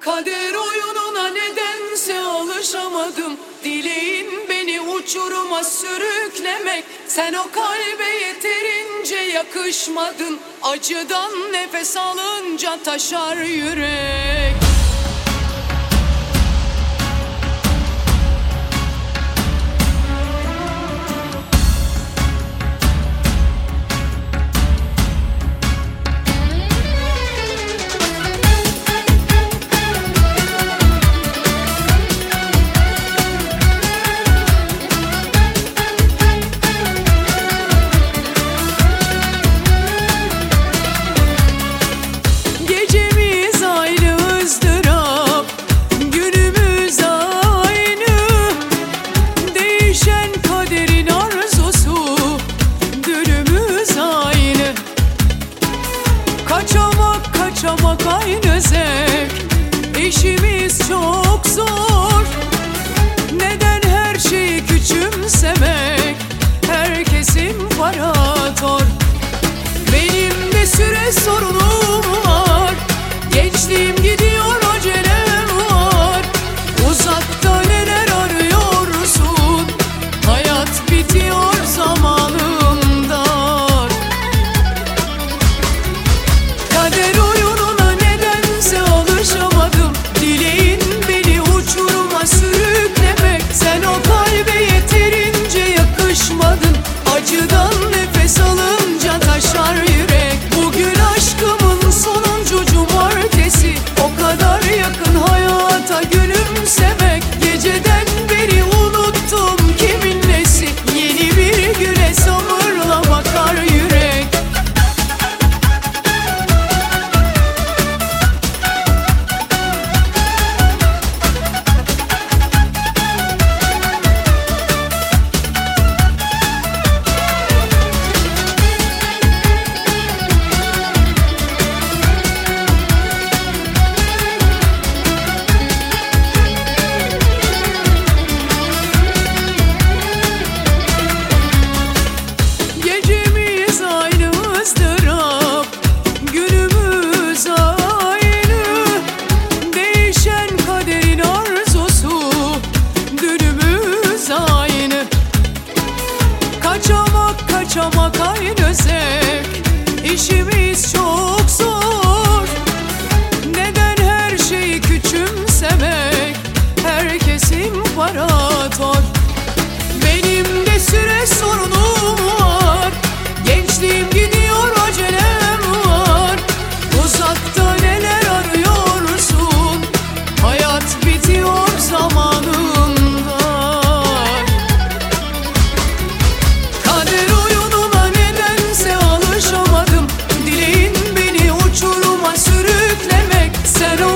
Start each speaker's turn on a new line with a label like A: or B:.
A: Kader oyununa nedense alışamadım. Dileğin beni uçuruma sürüklemek. Sen o kalbe yeterince yakışmadın. Acıdan nefes alınca taşar yürek yaşamak aynı zevk. çamak aynı Sen o